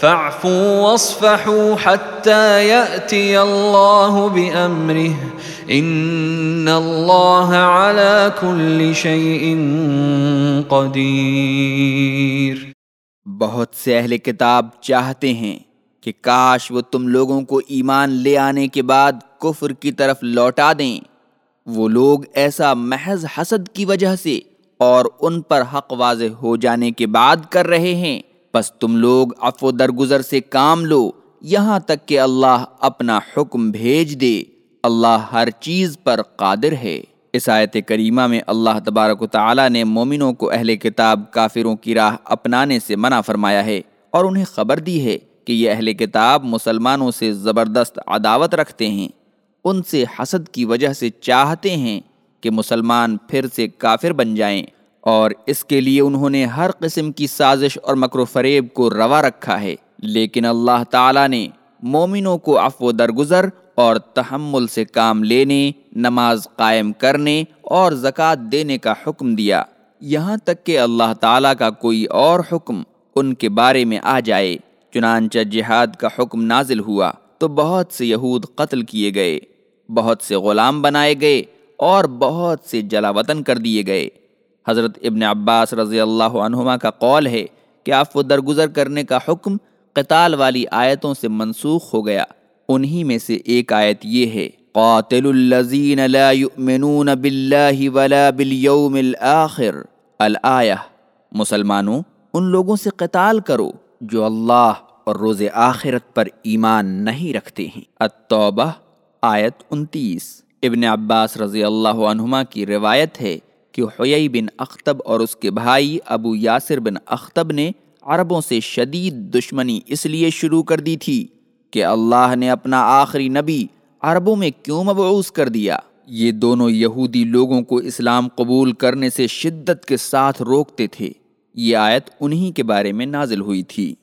فاعفوا واصفحوا حتى يأتي الله بأمره. ان اللہ على كل شيء قدیر بہت سے اہل کتاب چاہتے ہیں کہ کاش وہ تم لوگوں کو ایمان لے آنے کے بعد کفر کی طرف لوٹا دیں۔ وہ لوگ ایسا محض حسد کی وجہ سے اور ان پر حق واضح ہو جانے کے بعد کر رہے ہیں۔ بس تم لوگ افو درگزر سے کام لو، یہاں تک کہ اللہ اپنا حکم بھیج دے۔ اللہ ہر چیز پر قادر ہے۔ اس آیت کریمہ میں اللہ تبارک و تعالیٰ نے مومنوں کو اہل کتاب کافروں کی راہ اپنانے سے منع فرمایا ہے اور انہیں خبر دی ہے کہ یہ اہل کتاب مسلمانوں سے زبردست عداوت رکھتے ہیں۔ ان سے حسد کی وجہ سے چاہتے ہیں کہ مسلمان پھر سے کافر بن جائیں۔ اور اس کے لیے انہوں نے ہر قسم کی سازش اور مکر و فریب کو روا رکھا ہے۔ لیکن اللہ تعالیٰ نے مومنوں کو افو درگزر اور تحمل سے کام لینے، نماز قائم کرنے اور زکوٰۃ دینے کا حکم دیا۔ یہاں تک کہ اللہ تعالیٰ کا کوئی اور حکم ان کے بارے میں آ جائے۔ چنانچہ جہاد کا حکم نازل ہوا تو بہت سے یہود قتل کیے گئے، بہت سے غلام بنائے گئے اور بہت سے جلا وطن کر دیے گئے۔ حضرت ابن عباس رضی اللہ عنہما کا قول ہے کہ آپ وہ درگزر کرنے کا حکم قتال والی آیتوں سے منسوخ ہو گیا۔ انہی میں سے ایک آیت یہ ہے، قاتل الذین لا یؤمنون باللہ ولا بالیوم الاخر۔ الآیہ، مسلمانوں، ان لوگوں سے قتال کرو جو اللہ اور روز آخرت پر ایمان نہیں رکھتے ہیں۔ التوبہ، آیت انتیس۔ ابن عباس رضی اللہ عنہما کی روایت ہے کہ حیی بن اختب اور اس کے بھائی ابو یاسر بن اختب نے عربوں سے شدید دشمنی اس لیے شروع کر دی تھی کہ اللہ نے اپنا آخری نبی عربوں میں کیوں مبعوث کر دیا؟ یہ دونوں یہودی لوگوں کو اسلام قبول کرنے سے شدت کے ساتھ روکتے تھے۔ یہ آیت انہی کے بارے میں نازل ہوئی تھی۔